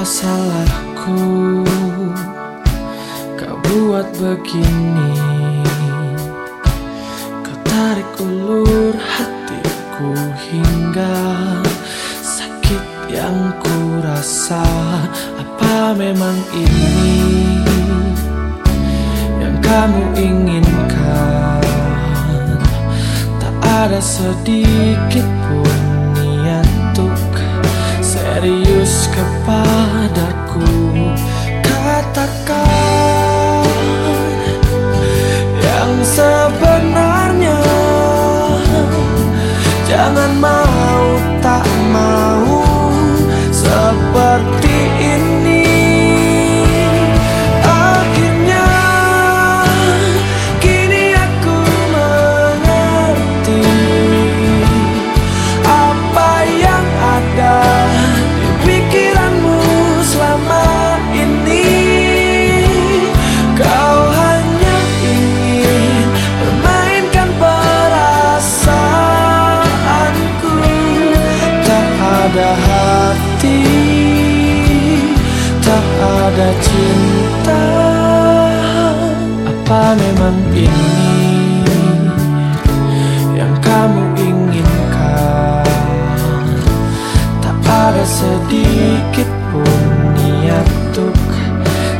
Apa salahku? Kau buat begini. Kau tarik ulur hatiku hingga Sakit yang ku rasa Apa memang ini Yang kamu inginkan? Tak ada sedikit pun serius kepadaku Katakan yang sebenarnya. Jangan mau tak mau seperti ada hati. Tak ada cinta. Apa memang ini Yang kamu inginkan? Tak ada sedikit pun niat untuk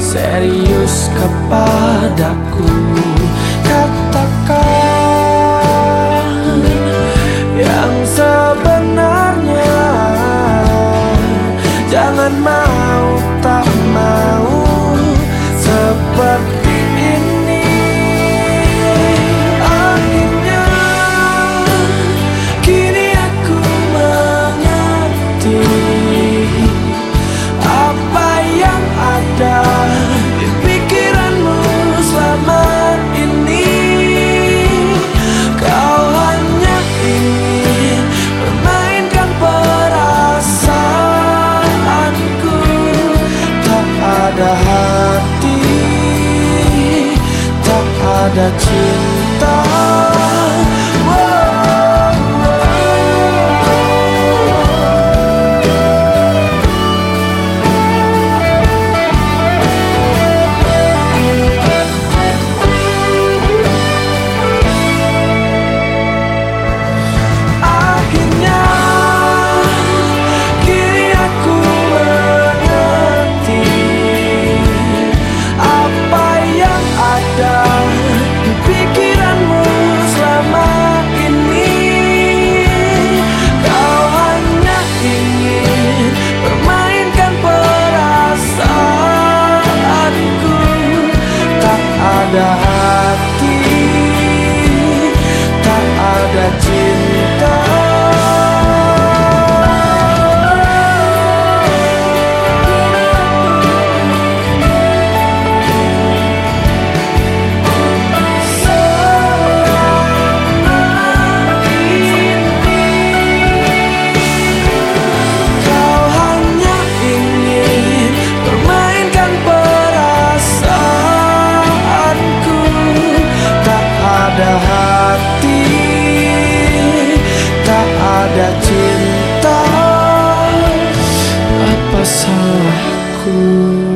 serius kepadaku ada hati Tak ada cinta salahku